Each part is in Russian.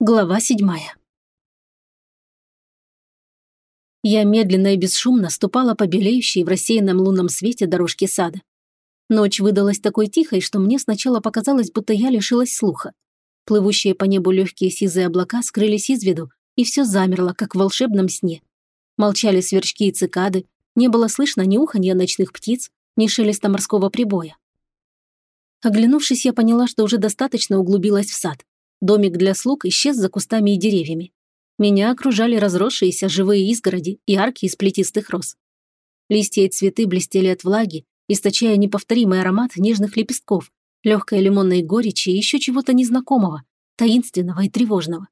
Глава седьмая. Я медленно и бесшумно ступала по белеющей в рассеянном лунном свете дорожке сада. Ночь выдалась такой тихой, что мне сначала показалось, будто я лишилась слуха. Плывущие по небу легкие сизые облака скрылись из виду, и все замерло, как в волшебном сне. Молчали сверчки и цикады, не было слышно ни уханья ночных птиц, ни шелеста морского прибоя. Оглянувшись, я поняла, что уже достаточно углубилась в сад. Домик для слуг исчез за кустами и деревьями. Меня окружали разросшиеся живые изгороди и арки из плетистых роз. Листья и цветы блестели от влаги, источая неповторимый аромат нежных лепестков, легкой лимонной горечи и еще чего-то незнакомого, таинственного и тревожного.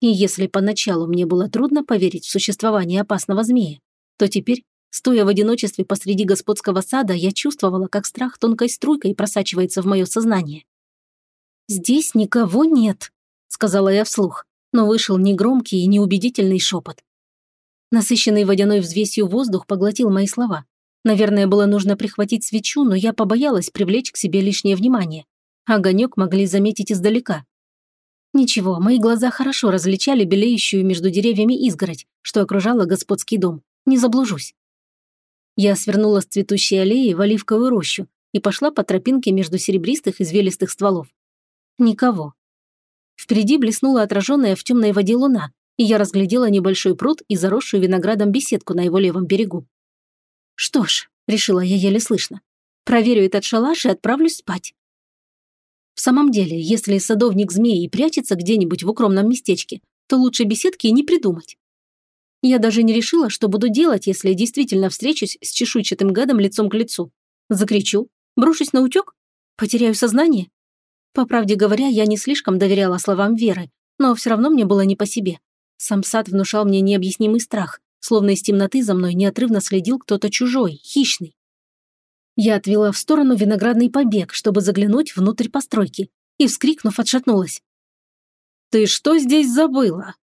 И если поначалу мне было трудно поверить в существование опасного змея, то теперь, стоя в одиночестве посреди господского сада, я чувствовала, как страх тонкой струйкой просачивается в мое сознание. «Здесь никого нет», — сказала я вслух, но вышел негромкий и неубедительный шепот. Насыщенный водяной взвесью воздух поглотил мои слова. Наверное, было нужно прихватить свечу, но я побоялась привлечь к себе лишнее внимание. Огонек могли заметить издалека. Ничего, мои глаза хорошо различали белеющую между деревьями изгородь, что окружала господский дом. Не заблужусь. Я свернула с цветущей аллеи в оливковую рощу и пошла по тропинке между серебристых извилистых стволов. Никого. Впереди блеснула отраженная в темной воде луна, и я разглядела небольшой пруд и заросшую виноградом беседку на его левом берегу. «Что ж», — решила я еле слышно, — «проверю этот шалаш и отправлюсь спать». В самом деле, если садовник змеи и прячется где-нибудь в укромном местечке, то лучше беседки и не придумать. Я даже не решила, что буду делать, если действительно встречусь с чешуйчатым гадом лицом к лицу. Закричу, брошусь на утек, потеряю сознание. По правде говоря, я не слишком доверяла словам Веры, но все равно мне было не по себе. Сам сад внушал мне необъяснимый страх, словно из темноты за мной неотрывно следил кто-то чужой, хищный. Я отвела в сторону виноградный побег, чтобы заглянуть внутрь постройки, и, вскрикнув, отшатнулась. «Ты что здесь забыла?»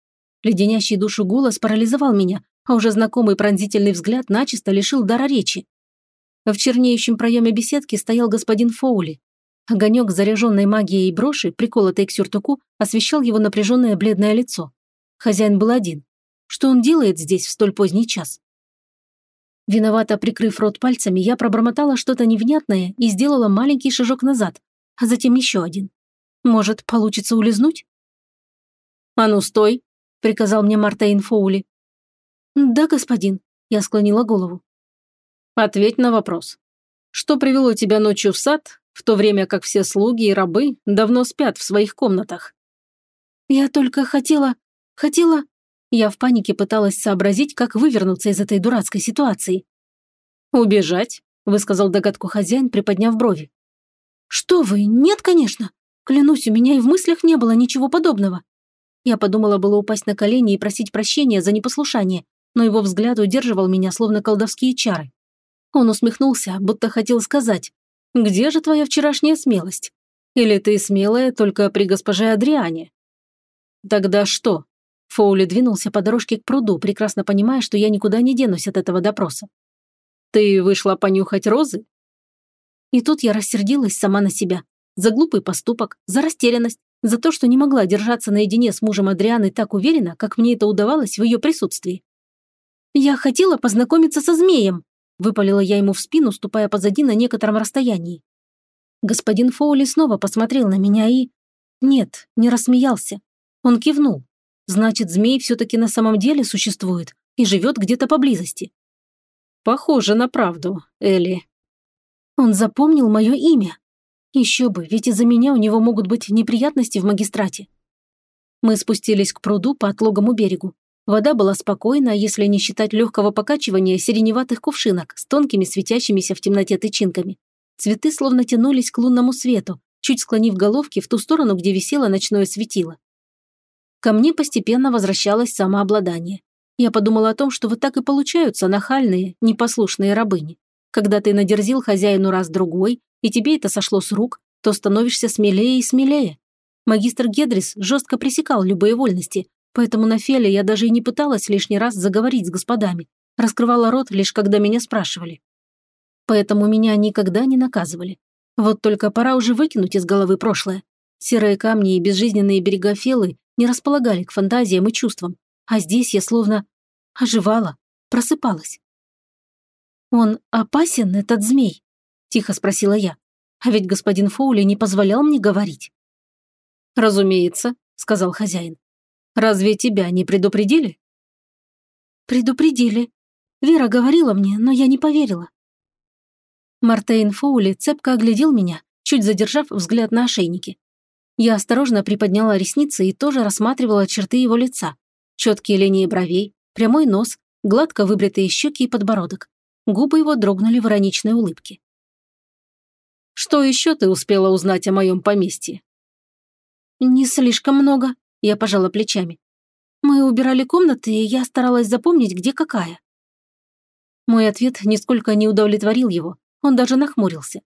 Леденящий душу голос парализовал меня, а уже знакомый пронзительный взгляд начисто лишил дара речи. В чернеющем проеме беседки стоял господин Фоули, Огонек заряженной магией броши, приколотой к сюртуку, освещал его напряженное бледное лицо. Хозяин был один. Что он делает здесь в столь поздний час? Виновато прикрыв рот пальцами, я пробормотала что-то невнятное и сделала маленький шажок назад, а затем еще один. Может, получится улизнуть? «А ну, стой!» – приказал мне Мартейн Фоули. «Да, господин», – я склонила голову. «Ответь на вопрос. Что привело тебя ночью в сад, в то время как все слуги и рабы давно спят в своих комнатах. Я только хотела... хотела... Я в панике пыталась сообразить, как вывернуться из этой дурацкой ситуации. «Убежать?» – высказал догадку хозяин, приподняв брови. «Что вы? Нет, конечно. Клянусь, у меня и в мыслях не было ничего подобного». Я подумала было упасть на колени и просить прощения за непослушание, но его взгляд удерживал меня, словно колдовские чары. Он усмехнулся, будто хотел сказать где же твоя вчерашняя смелость? Или ты смелая только при госпоже Адриане?» «Тогда что?» Фоули двинулся по дорожке к пруду, прекрасно понимая, что я никуда не денусь от этого допроса. «Ты вышла понюхать розы?» И тут я рассердилась сама на себя. За глупый поступок, за растерянность, за то, что не могла держаться наедине с мужем Адрианы так уверенно, как мне это удавалось в ее присутствии. «Я хотела познакомиться со змеем», Выпалила я ему в спину, ступая позади на некотором расстоянии. Господин Фоули снова посмотрел на меня и... Нет, не рассмеялся. Он кивнул. Значит, змей все-таки на самом деле существует и живет где-то поблизости. Похоже на правду, Элли. Он запомнил мое имя. Еще бы, ведь из-за меня у него могут быть неприятности в магистрате. Мы спустились к пруду по отлогому берегу. Вода была спокойна, если не считать легкого покачивания сиреневатых кувшинок с тонкими светящимися в темноте тычинками. Цветы словно тянулись к лунному свету, чуть склонив головки в ту сторону, где висело ночное светило. Ко мне постепенно возвращалось самообладание. Я подумала о том, что вот так и получаются нахальные, непослушные рабыни. Когда ты надерзил хозяину раз-другой, и тебе это сошло с рук, то становишься смелее и смелее. Магистр Гедрис жестко пресекал любые вольности, Поэтому на Феле я даже и не пыталась лишний раз заговорить с господами. Раскрывала рот, лишь когда меня спрашивали. Поэтому меня никогда не наказывали. Вот только пора уже выкинуть из головы прошлое. Серые камни и безжизненные берега Фелы не располагали к фантазиям и чувствам, а здесь я словно оживала, просыпалась. «Он опасен, этот змей?» – тихо спросила я. А ведь господин Фоули не позволял мне говорить. «Разумеется», – сказал хозяин. «Разве тебя не предупредили?» «Предупредили. Вера говорила мне, но я не поверила». Мартейн Фоули цепко оглядел меня, чуть задержав взгляд на ошейнике. Я осторожно приподняла ресницы и тоже рассматривала черты его лица. Четкие линии бровей, прямой нос, гладко выбритые щеки и подбородок. Губы его дрогнули в ироничной улыбке. «Что еще ты успела узнать о моем поместье?» «Не слишком много», – я пожала плечами. «Мы убирали комнаты, и я старалась запомнить, где какая». Мой ответ нисколько не удовлетворил его, он даже нахмурился.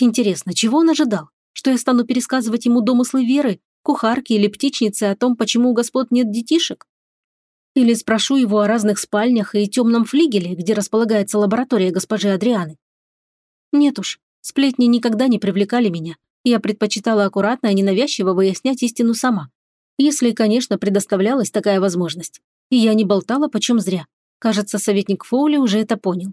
Интересно, чего он ожидал? Что я стану пересказывать ему домыслы Веры, кухарки или птичницы о том, почему у господ нет детишек? Или спрошу его о разных спальнях и темном флигеле, где располагается лаборатория госпожи Адрианы? Нет уж, сплетни никогда не привлекали меня. Я предпочитала аккуратно и ненавязчиво выяснять истину сама. Если, конечно, предоставлялась такая возможность. И я не болтала почем зря. Кажется, советник Фоули уже это понял.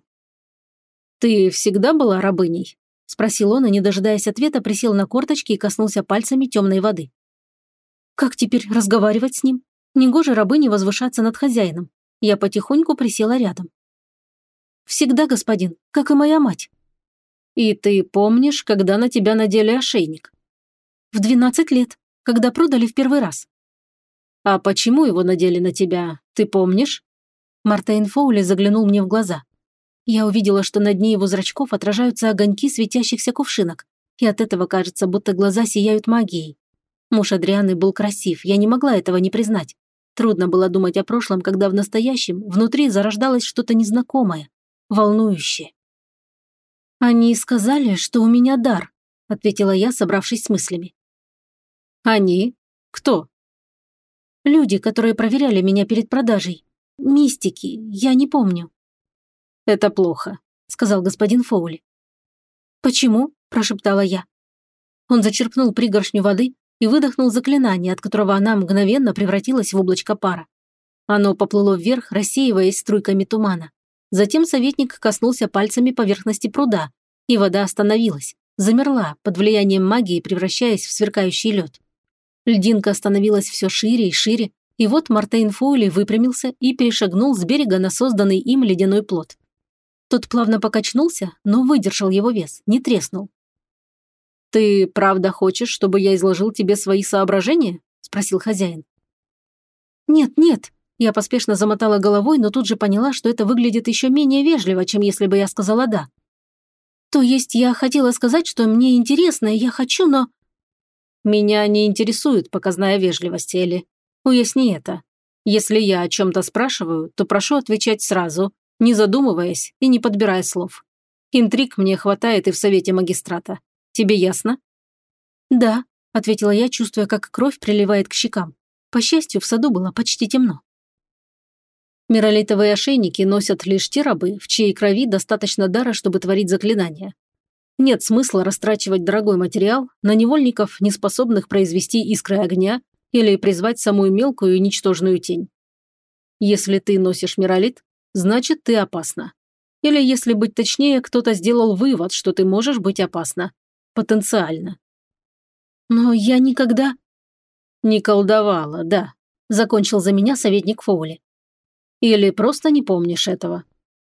«Ты всегда была рабыней?» – спросил он, и, не дожидаясь ответа, присел на корточки и коснулся пальцами темной воды. «Как теперь разговаривать с ним?» Негоже рабыне возвышаться над хозяином. Я потихоньку присела рядом. «Всегда, господин, как и моя мать». «И ты помнишь, когда на тебя надели ошейник?» «В двенадцать лет, когда продали в первый раз». «А почему его надели на тебя, ты помнишь?» Мартейн Фоули заглянул мне в глаза. Я увидела, что на дне его зрачков отражаются огоньки светящихся кувшинок, и от этого кажется, будто глаза сияют магией. Муж Адрианы был красив, я не могла этого не признать. Трудно было думать о прошлом, когда в настоящем внутри зарождалось что-то незнакомое, волнующее. «Они сказали, что у меня дар», – ответила я, собравшись с мыслями. «Они? Кто?» «Люди, которые проверяли меня перед продажей. Мистики, я не помню». «Это плохо», – сказал господин Фоули. «Почему?» – прошептала я. Он зачерпнул пригоршню воды, и выдохнул заклинание, от которого она мгновенно превратилась в облачко пара. Оно поплыло вверх, рассеиваясь струйками тумана. Затем советник коснулся пальцами поверхности пруда, и вода остановилась, замерла под влиянием магии, превращаясь в сверкающий лед. Льдинка становилась все шире и шире, и вот Мартейн Фоули выпрямился и перешагнул с берега на созданный им ледяной плод. Тот плавно покачнулся, но выдержал его вес, не треснул. «Ты правда хочешь, чтобы я изложил тебе свои соображения?» – спросил хозяин. «Нет, нет», – я поспешно замотала головой, но тут же поняла, что это выглядит еще менее вежливо, чем если бы я сказала «да». «То есть я хотела сказать, что мне интересно, и я хочу, но...» «Меня не интересует показная вежливость, Элли. Уясни это. Если я о чем-то спрашиваю, то прошу отвечать сразу, не задумываясь и не подбирая слов. Интриг мне хватает и в совете магистрата. Тебе ясно?» «Да», – ответила я, чувствуя, как кровь приливает к щекам. По счастью, в саду было почти темно. Миролитовые ошейники носят лишь те рабы, в чьей крови достаточно дара, чтобы творить заклинания. Нет смысла растрачивать дорогой материал на невольников, не способных произвести искры огня или призвать самую мелкую и ничтожную тень. Если ты носишь миролит, значит ты опасна. Или, если быть точнее, кто-то сделал вывод, что ты можешь быть опасна. Потенциально. Но я никогда... Не колдовала, да, закончил за меня советник Фоули. Или просто не помнишь этого.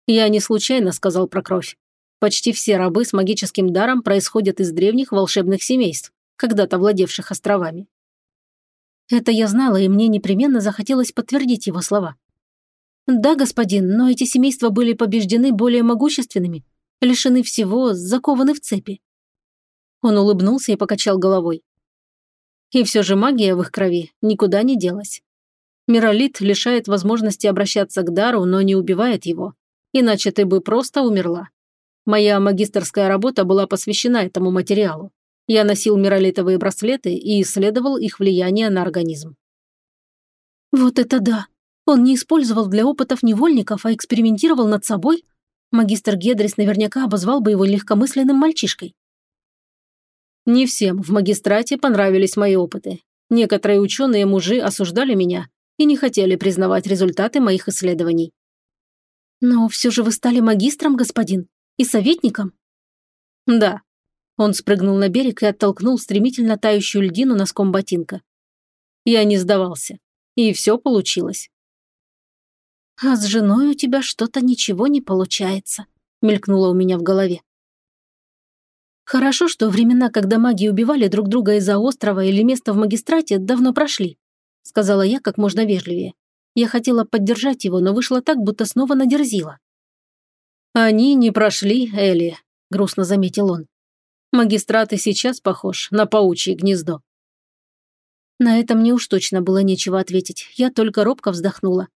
Я не случайно сказал про кровь. Почти все рабы с магическим даром происходят из древних волшебных семейств, когда-то владевших островами. Это я знала, и мне непременно захотелось подтвердить его слова. Да, господин, но эти семейства были побеждены более могущественными, лишены всего, закованы в цепи. Он улыбнулся и покачал головой. И все же магия в их крови никуда не делась. Миролит лишает возможности обращаться к дару, но не убивает его. Иначе ты бы просто умерла. Моя магистрская работа была посвящена этому материалу. Я носил миролитовые браслеты и исследовал их влияние на организм. Вот это да! Он не использовал для опытов невольников, а экспериментировал над собой? Магистр Гедрис наверняка обозвал бы его легкомысленным мальчишкой. Не всем в магистрате понравились мои опыты. Некоторые ученые-мужи осуждали меня и не хотели признавать результаты моих исследований. Но все же вы стали магистром, господин, и советником? Да. Он спрыгнул на берег и оттолкнул стремительно тающую льдину носком ботинка. Я не сдавался. И все получилось. «А с женой у тебя что-то ничего не получается», – мелькнуло у меня в голове. Хорошо, что времена, когда маги убивали друг друга из-за острова или места в магистрате, давно прошли, сказала я как можно вежливее. Я хотела поддержать его, но вышло так, будто снова надерзила. «Они не прошли, Элли», – грустно заметил он. «Магистрат и сейчас похож на паучье гнездо». На это мне уж точно было нечего ответить, я только робко вздохнула.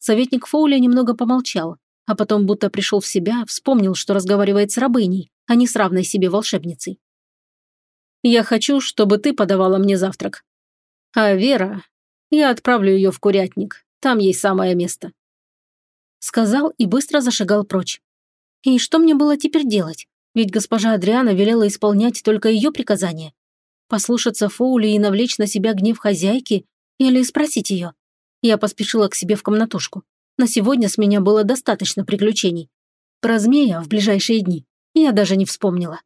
Советник Фоуля немного помолчал, а потом будто пришел в себя, вспомнил, что разговаривает с рабыней, а не с равной себе волшебницей. «Я хочу, чтобы ты подавала мне завтрак. А Вера, я отправлю ее в курятник, там ей самое место». Сказал и быстро зашагал прочь. И что мне было теперь делать? Ведь госпожа Адриана велела исполнять только ее приказания. Послушаться Фоули и навлечь на себя гнев хозяйки или спросить ее. Я поспешила к себе в комнатушку. На сегодня с меня было достаточно приключений. Про змея в ближайшие дни я даже не вспомнила.